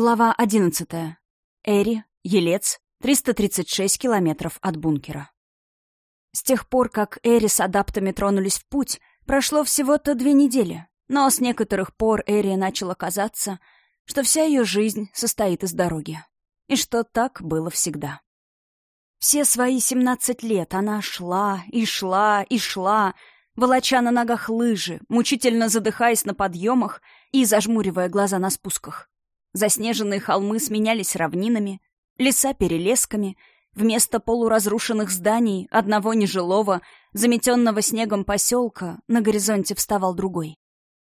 Глава 11. Эри, Елец, 336 километров от бункера. С тех пор, как Эри с адаптами тронулись в путь, прошло всего-то две недели, но с некоторых пор Эри начало казаться, что вся ее жизнь состоит из дороги. И что так было всегда. Все свои 17 лет она шла и шла и шла, волоча на ногах лыжи, мучительно задыхаясь на подъемах и зажмуривая глаза на спусках. Заснеженные холмы сменялись равнинами, леса — перелесками. Вместо полуразрушенных зданий, одного нежилого, заметенного снегом поселка, на горизонте вставал другой.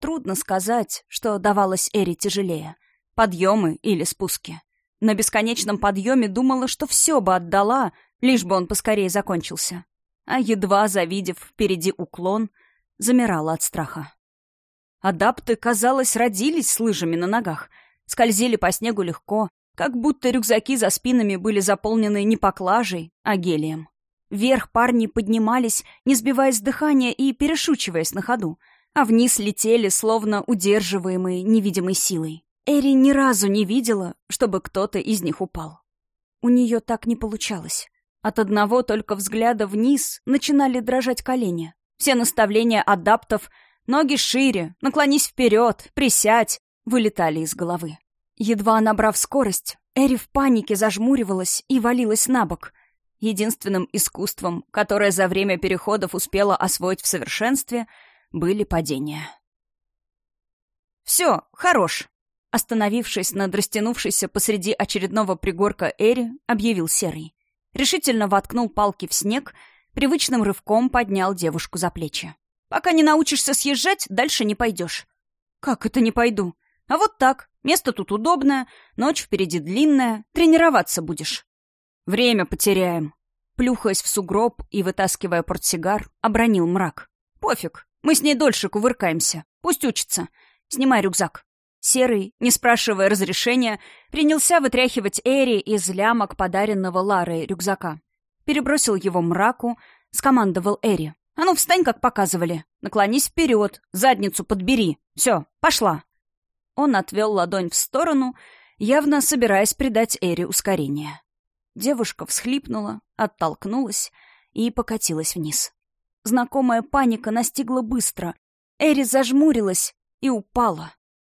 Трудно сказать, что давалось Эри тяжелее — подъемы или спуски. На бесконечном подъеме думала, что все бы отдала, лишь бы он поскорее закончился. А едва завидев впереди уклон, замирала от страха. Адапты, казалось, родились с лыжами на ногах — скользили по снегу легко, как будто рюкзаки за спинами были заполнены не поклажей, а гелием. Вверх парни поднимались, не сбиваясь с дыхания и перешучиваясь на ходу, а вниз летели, словно удерживаемые невидимой силой. Эри ни разу не видела, чтобы кто-то из них упал. У нее так не получалось. От одного только взгляда вниз начинали дрожать колени. Все наставления адаптов «ноги шире», «наклонись вперед», «присядь» вылетали из головы. Едва набрав скорость, Эри в панике зажмуривалась и валилась на бок. Единственным искусством, которое за время переходов успела освоить в совершенстве, были падения. «Все, хорош!» Остановившись над растянувшейся посреди очередного пригорка Эри, объявил Серый. Решительно воткнул палки в снег, привычным рывком поднял девушку за плечи. «Пока не научишься съезжать, дальше не пойдешь». «Как это не пойду?» А вот так. Место тут удобное, ночь впереди длинная. Тренироваться будешь. Время потеряем. Плюхаясь в сугроб и вытаскивая портсигар, обронил мрак. Пофиг, мы с ней дольше кувыркаемся. Пусть учится. Снимай рюкзак. Серый, не спрашивая разрешения, принялся вытряхивать Эри из лямок подаренного Ларой рюкзака. Перебросил его мраку, скомандовал Эри. «А ну, встань, как показывали. Наклонись вперед, задницу подбери. Все, пошла». Он отвел ладонь в сторону, явно собираясь придать Эри ускорение. Девушка всхлипнула, оттолкнулась и покатилась вниз. Знакомая паника настигла быстро. Эри зажмурилась и упала.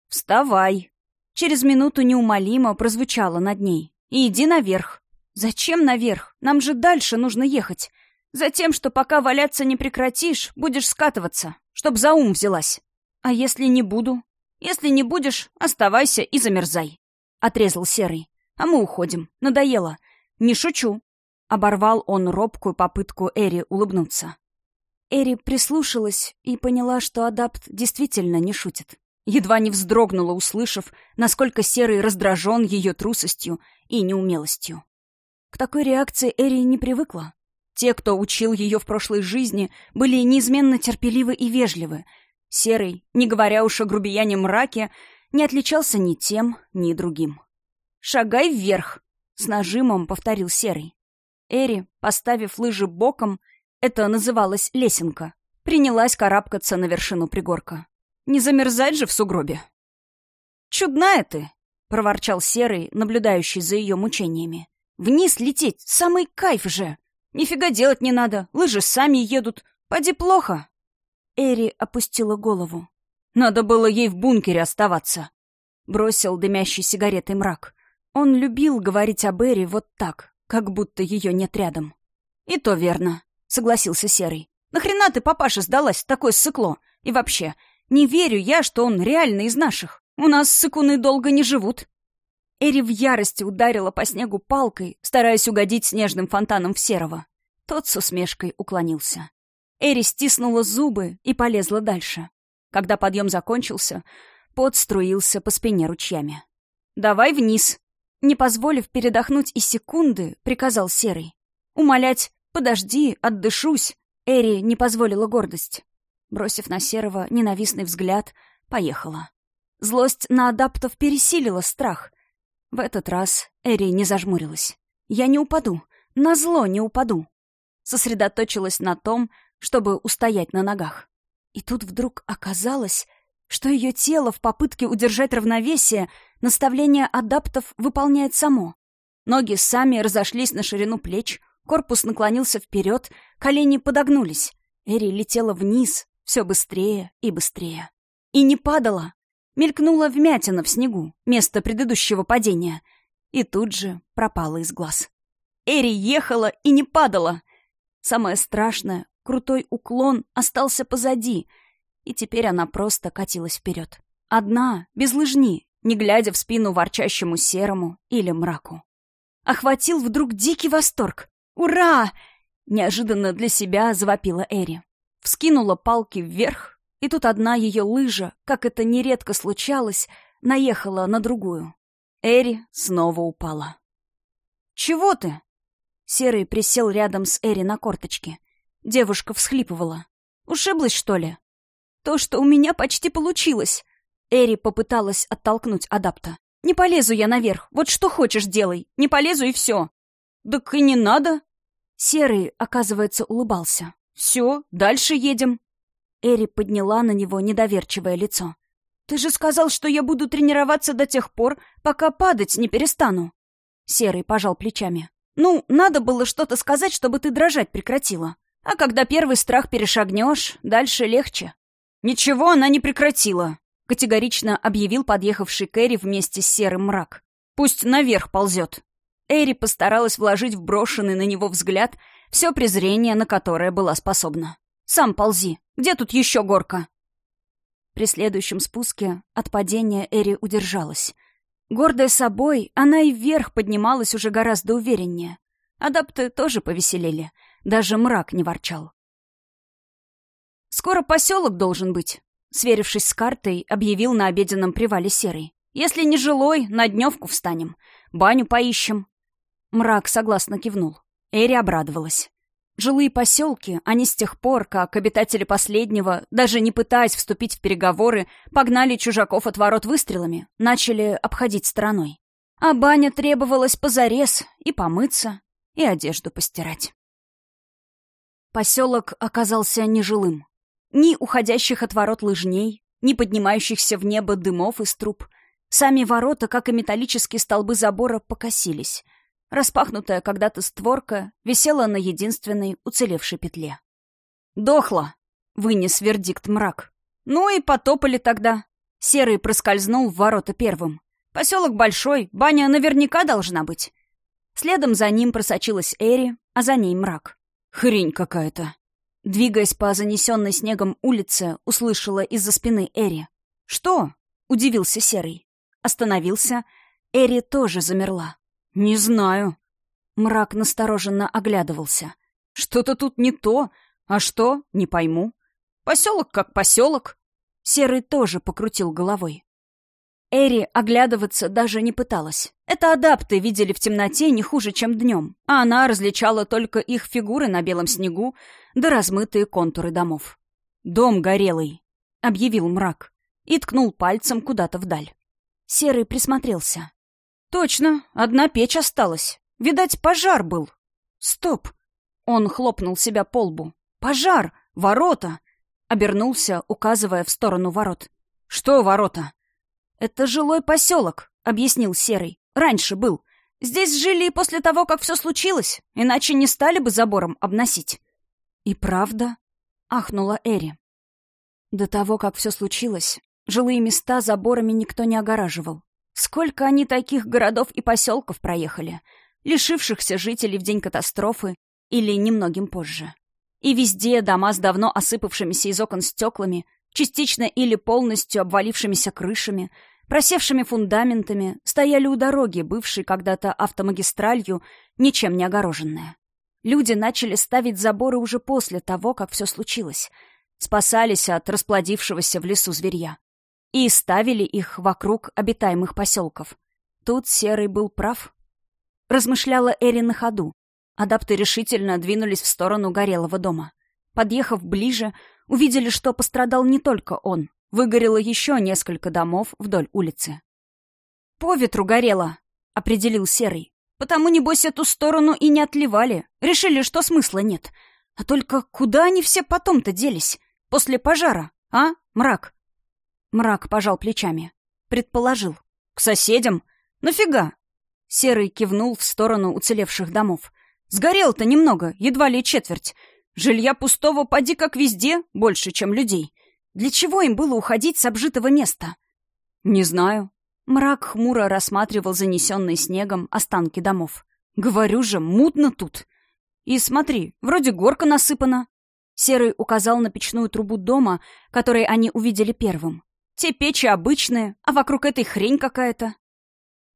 «Вставай!» Через минуту неумолимо прозвучало над ней. иди наверх!» «Зачем наверх? Нам же дальше нужно ехать!» «Затем, что пока валяться не прекратишь, будешь скатываться, чтоб за ум взялась!» «А если не буду?» Если не будешь, оставайся и замерзай», — отрезал Серый. «А мы уходим. Надоело. Не шучу». Оборвал он робкую попытку Эри улыбнуться. Эри прислушалась и поняла, что адапт действительно не шутит. Едва не вздрогнула, услышав, насколько Серый раздражен ее трусостью и неумелостью. К такой реакции Эри не привыкла. Те, кто учил ее в прошлой жизни, были неизменно терпеливы и вежливы, Серый, не говоря уж о грубияне мраке, не отличался ни тем, ни другим. «Шагай вверх!» — с нажимом повторил Серый. Эри, поставив лыжи боком, это называлось лесенка, принялась карабкаться на вершину пригорка. Не замерзать же в сугробе. «Чудная ты!» — проворчал Серый, наблюдающий за ее мучениями. «Вниз лететь — самый кайф же! Нифига делать не надо, лыжи сами едут. Поди плохо!» Эри опустила голову. «Надо было ей в бункере оставаться», — бросил дымящий сигаретой мрак. Он любил говорить об Эри вот так, как будто ее нет рядом. «И то верно», — согласился Серый. «Нахрена ты, папаша, сдалась в такое сыкло? И вообще, не верю я, что он реально из наших. У нас сыкуны долго не живут». Эри в ярости ударила по снегу палкой, стараясь угодить снежным фонтаном в Серого. Тот с усмешкой уклонился. Эри стиснула зубы и полезла дальше. Когда подъем закончился, пот струился по спине ручьями. «Давай вниз!» Не позволив передохнуть и секунды, приказал Серый. Умолять «подожди, отдышусь!» Эри не позволила гордость. Бросив на Серого ненавистный взгляд, поехала. Злость на адаптов пересилила страх. В этот раз Эри не зажмурилась. «Я не упаду. На зло не упаду!» Сосредоточилась на том, чтобы устоять на ногах. И тут вдруг оказалось, что ее тело в попытке удержать равновесие Наставление адаптов выполняет само. Ноги сами разошлись на ширину плеч, корпус наклонился вперед, колени подогнулись. Эри летела вниз, все быстрее и быстрее. И не падала. Мелькнула вмятина в снегу, место предыдущего падения. И тут же пропала из глаз. Эри ехала и не падала. Самое страшное, крутой уклон остался позади, и теперь она просто катилась вперед. Одна, без лыжни, не глядя в спину ворчащему серому или мраку. Охватил вдруг дикий восторг. «Ура!» Неожиданно для себя завопила Эри. Вскинула палки вверх, и тут одна ее лыжа, как это нередко случалось, наехала на другую. Эри снова упала. «Чего ты?» Серый присел рядом с Эри на корточке. Девушка всхлипывала. «Ушиблась, что ли?» «То, что у меня почти получилось!» Эри попыталась оттолкнуть адапта. «Не полезу я наверх. Вот что хочешь делай. Не полезу и все». «Так и не надо». Серый, оказывается, улыбался. «Все, дальше едем». Эри подняла на него недоверчивое лицо. «Ты же сказал, что я буду тренироваться до тех пор, пока падать не перестану». Серый пожал плечами. «Ну, надо было что-то сказать, чтобы ты дрожать прекратила. А когда первый страх перешагнешь, дальше легче». «Ничего она не прекратила», — категорично объявил подъехавший Кэрри вместе с серым мрак. «Пусть наверх ползет». Эри постаралась вложить в брошенный на него взгляд все презрение, на которое была способна. «Сам ползи. Где тут еще горка?» При следующем спуске от падения Эри удержалась. Гордая собой, она и вверх поднималась уже гораздо увереннее. Адапты тоже повеселели. Даже мрак не ворчал. «Скоро поселок должен быть», Сверившись с картой, объявил на обеденном привале Серый. «Если не жилой, на дневку встанем. Баню поищем». Мрак согласно кивнул. Эри обрадовалась. Жилые поселки, они с тех пор, как обитатели последнего, даже не пытаясь вступить в переговоры, погнали чужаков от ворот выстрелами, начали обходить стороной. А баня требовалась позарез и помыться, и одежду постирать. Поселок оказался нежилым. Ни уходящих от ворот лыжней, ни поднимающихся в небо дымов из труб. Сами ворота, как и металлические столбы забора, покосились. Распахнутая когда-то створка висела на единственной уцелевшей петле. «Дохла!» — вынес вердикт мрак. «Ну и потопали тогда». Серый проскользнул в ворота первым. «Поселок большой, баня наверняка должна быть». Следом за ним просочилась Эри, а за ней мрак. «Хрень какая-то», Двигаясь по занесенной снегом улице, услышала из-за спины Эри. «Что?» — удивился Серый. Остановился. Эри тоже замерла. «Не знаю». Мрак настороженно оглядывался. «Что-то тут не то. А что? Не пойму. Поселок как поселок». Серый тоже покрутил головой. Эри оглядываться даже не пыталась. Это адапты видели в темноте не хуже, чем днем, а она различала только их фигуры на белом снегу да размытые контуры домов. «Дом горелый», — объявил мрак и ткнул пальцем куда-то вдаль. Серый присмотрелся. «Точно, одна печь осталась. Видать, пожар был». «Стоп!» — он хлопнул себя по лбу. «Пожар! Ворота!» — обернулся, указывая в сторону ворот. «Что ворота?» «Это жилой поселок», — объяснил Серый. «Раньше был. Здесь жили и после того, как все случилось, иначе не стали бы забором обносить». «И правда?» — ахнула Эри. До того, как все случилось, жилые места заборами никто не огораживал. Сколько они таких городов и поселков проехали, лишившихся жителей в день катастрофы или немногим позже. И везде дома с давно осыпавшимися из окон стеклами, частично или полностью обвалившимися крышами, просевшими фундаментами, стояли у дороги, бывшей когда-то автомагистралью, ничем не огороженная. Люди начали ставить заборы уже после того, как все случилось. Спасались от расплодившегося в лесу зверья. И ставили их вокруг обитаемых поселков. Тут Серый был прав. Размышляла Эри на ходу. Адапты решительно двинулись в сторону горелого дома. Подъехав ближе, увидели, что пострадал не только он. Выгорело еще несколько домов вдоль улицы. «По ветру горело», — определил Серый. Потому, небось, эту сторону и не отливали. Решили, что смысла нет. А только куда они все потом-то делись? После пожара, а, мрак?» Мрак пожал плечами. Предположил. К соседям? Нафига?» Серый кивнул в сторону уцелевших домов. «Сгорел-то немного, едва ли четверть. Жилья пустого поди как везде, больше, чем людей. Для чего им было уходить с обжитого места?» «Не знаю». Мрак хмуро рассматривал занесенные снегом останки домов. «Говорю же, мутно тут. И смотри, вроде горка насыпана». Серый указал на печную трубу дома, который они увидели первым. Те печи обычные, а вокруг этой хрень какая-то.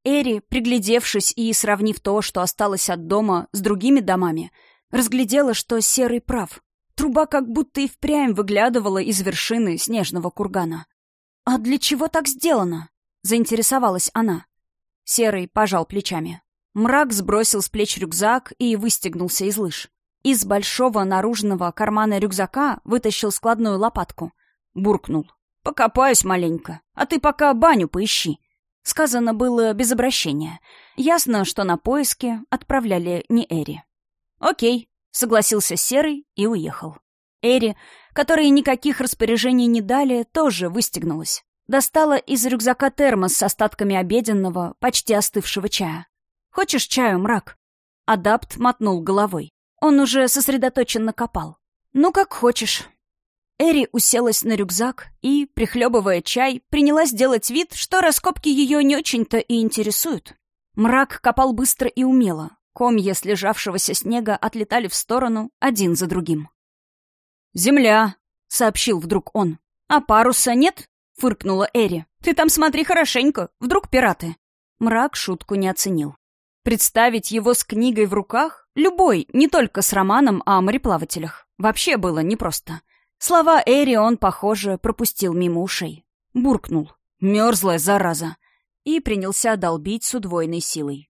Эри, приглядевшись и сравнив то, что осталось от дома, с другими домами, разглядела, что Серый прав. Труба как будто и впрямь выглядывала из вершины снежного кургана. «А для чего так сделано?» — заинтересовалась она. Серый пожал плечами. Мрак сбросил с плеч рюкзак и выстегнулся из лыж. Из большого наружного кармана рюкзака вытащил складную лопатку. Буркнул. «Покопаюсь маленько, а ты пока баню поищи». Сказано было без обращения. Ясно, что на поиски отправляли не Эри. «Окей», — согласился Серый и уехал. Эри, которой никаких распоряжений не дали, тоже выстегнулась. Достала из рюкзака термос с остатками обеденного, почти остывшего чая. «Хочешь чаю, мрак?» Адапт мотнул головой. Он уже сосредоточенно копал. «Ну, как хочешь». Эри уселась на рюкзак и, прихлебывая чай, принялась делать вид, что раскопки ее не очень-то и интересуют. Мрак копал быстро и умело. Комья слежавшегося снега отлетали в сторону один за другим. «Земля!» — сообщил вдруг он. «А паруса нет?» — фыркнула Эри. «Ты там смотри хорошенько, вдруг пираты?» Мрак шутку не оценил. Представить его с книгой в руках, любой, не только с романом о мореплавателях, вообще было непросто. Слова Эри он, похоже, пропустил мимо ушей. Буркнул. Мерзлая зараза. И принялся долбить с удвоенной силой.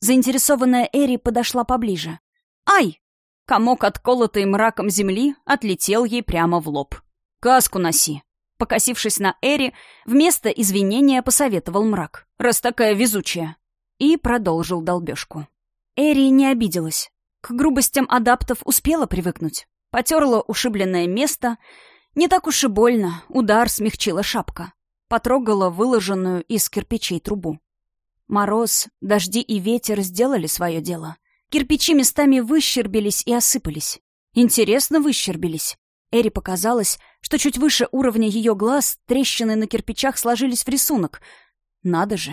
Заинтересованная Эри подошла поближе. «Ай!» Комок, отколотый мраком земли, отлетел ей прямо в лоб. «Каску носи!» Покосившись на Эри, вместо извинения посоветовал мрак. «Раз такая везучая!» И продолжил долбежку. Эри не обиделась. К грубостям адаптов успела привыкнуть. Потерла ушибленное место. Не так уж и больно, удар смягчила шапка. Потрогала выложенную из кирпичей трубу. Мороз, дожди и ветер сделали свое дело. Кирпичи местами выщербились и осыпались. Интересно выщербились. Эри показалось, что чуть выше уровня ее глаз трещины на кирпичах сложились в рисунок. Надо же.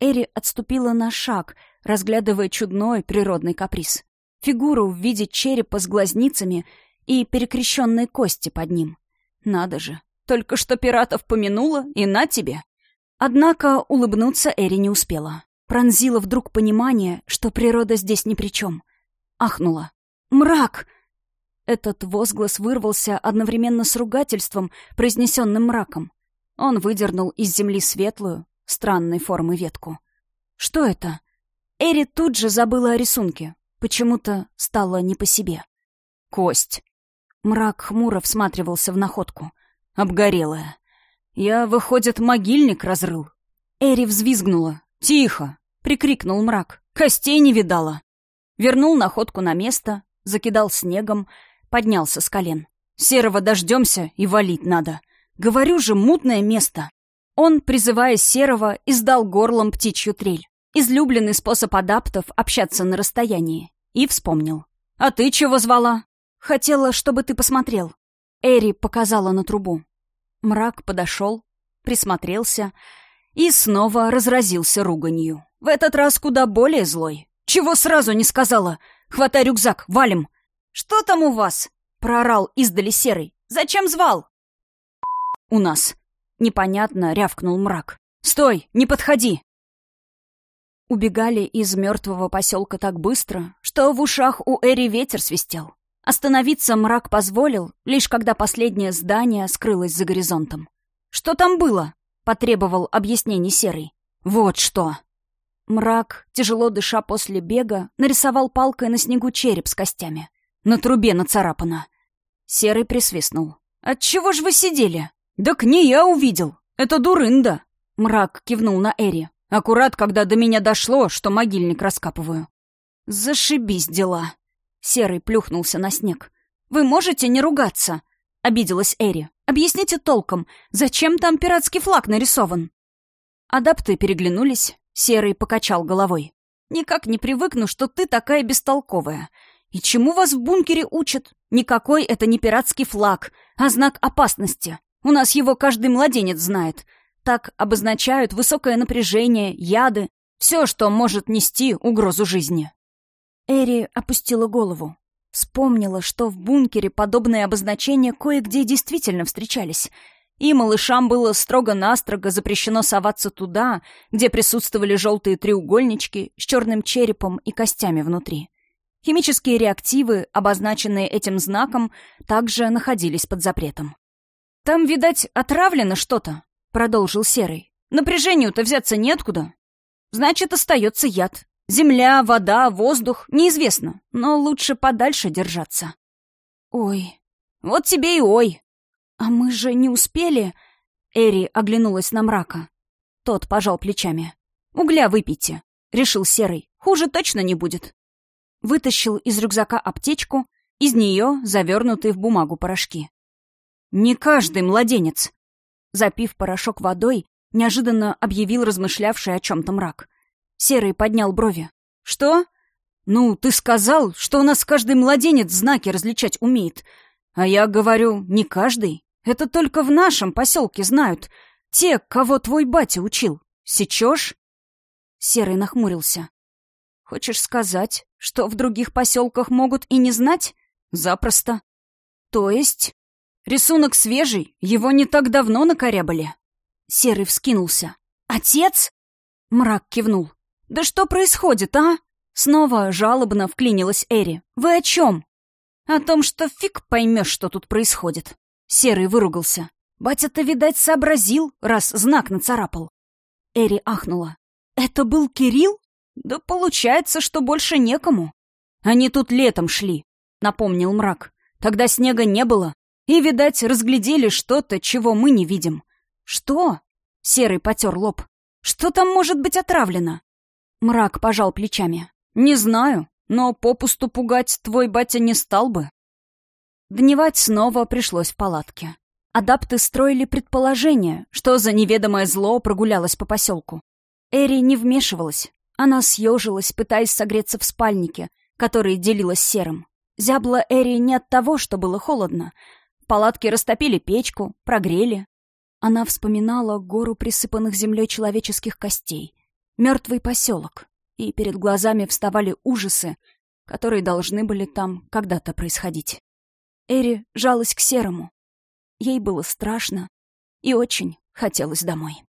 Эри отступила на шаг, разглядывая чудной природный каприз фигуру в виде черепа с глазницами и перекрещенной кости под ним. Надо же, только что пиратов помянула, и на тебе. Однако улыбнуться Эри не успела. Пронзила вдруг понимание, что природа здесь ни при чем. Ахнула. «Мрак!» Этот возглас вырвался одновременно с ругательством, произнесенным мраком. Он выдернул из земли светлую, странной формы ветку. «Что это?» Эри тут же забыла о рисунке, Почему-то стало не по себе. Кость. Мрак хмуро всматривался в находку. Обгорелая. Я, выходит, могильник разрыл. Эри взвизгнула. «Тихо!» — прикрикнул мрак. «Костей не видала!» Вернул находку на место, закидал снегом, поднялся с колен. «Серого дождемся и валить надо. Говорю же, мутное место!» Он, призывая Серого, издал горлом птичью трель. Излюбленный способ адаптов — общаться на расстоянии. И вспомнил. «А ты чего звала?» «Хотела, чтобы ты посмотрел». Эри показала на трубу. Мрак подошел, присмотрелся и снова разразился руганью. В этот раз куда более злой. «Чего сразу не сказала? Хватай рюкзак, валим!» «Что там у вас?» — проорал издали серый. «Зачем звал?» «У нас». Непонятно рявкнул мрак. «Стой! Не подходи!» Убегали из мертвого поселка так быстро, что в ушах у Эри ветер свистел. Остановиться мрак позволил, лишь когда последнее здание скрылось за горизонтом. «Что там было?» — потребовал объяснений Серый. «Вот что!» Мрак, тяжело дыша после бега, нарисовал палкой на снегу череп с костями. На трубе нацарапано. Серый присвистнул. «Отчего ж вы сидели?» «Да к ней я увидел. Это дурында!» Мрак кивнул на Эри. Аккурат, когда до меня дошло, что могильник раскапываю. Зашибись дела. Серый плюхнулся на снег. «Вы можете не ругаться?» — обиделась Эри. «Объясните толком, зачем там пиратский флаг нарисован?» Адапты переглянулись, Серый покачал головой. «Никак не привыкну, что ты такая бестолковая. И чему вас в бункере учат? Никакой это не пиратский флаг, а знак опасности. У нас его каждый младенец знает. Так обозначают высокое напряжение, яды, все, что может нести угрозу жизни». Эри опустила голову. Вспомнила, что в бункере подобные обозначения кое-где действительно встречались. И малышам было строго-настрого запрещено соваться туда, где присутствовали желтые треугольнички с черным черепом и костями внутри. Химические реактивы, обозначенные этим знаком, также находились под запретом. «Там, видать, отравлено что-то», — продолжил Серый. «Напряжению-то взяться неоткуда. Значит, остается яд. Земля, вода, воздух — неизвестно, но лучше подальше держаться». «Ой, вот тебе и ой!» «А мы же не успели...» Эри оглянулась на мрака. Тот пожал плечами. «Угля выпейте», — решил Серый. «Хуже точно не будет» вытащил из рюкзака аптечку, из нее завернутые в бумагу порошки. «Не каждый младенец!» Запив порошок водой, неожиданно объявил размышлявший о чем-то мрак. Серый поднял брови. «Что?» «Ну, ты сказал, что у нас каждый младенец знаки различать умеет. А я говорю, не каждый. Это только в нашем поселке знают. Те, кого твой батя учил. Сечешь?» Серый нахмурился. Хочешь сказать, что в других поселках могут и не знать? Запросто. То есть... Рисунок свежий, его не так давно накорябали. Серый вскинулся. «Отец?» Мрак кивнул. «Да что происходит, а?» Снова жалобно вклинилась Эри. «Вы о чем?» «О том, что фиг поймешь, что тут происходит». Серый выругался. «Батя-то, видать, сообразил, раз знак нацарапал». Эри ахнула. «Это был Кирилл?» «Да получается, что больше некому. Они тут летом шли», — напомнил мрак. «Тогда снега не было. И, видать, разглядели что-то, чего мы не видим». «Что?» — Серый потер лоб. «Что там может быть отравлено?» Мрак пожал плечами. «Не знаю, но попусту пугать твой батя не стал бы». Дневать снова пришлось в палатке. Адапты строили предположение, что за неведомое зло прогулялось по поселку. Эри не вмешивалась, она съежилась, пытаясь согреться в спальнике, который делилась серым. Зябла Эри не от того, что было холодно. В палатке растопили печку, прогрели. Она вспоминала гору присыпанных землей человеческих костей, мертвый поселок, и перед глазами вставали ужасы, которые должны были там когда-то происходить. Эри жалась к серому. Ей было страшно и очень хотелось домой.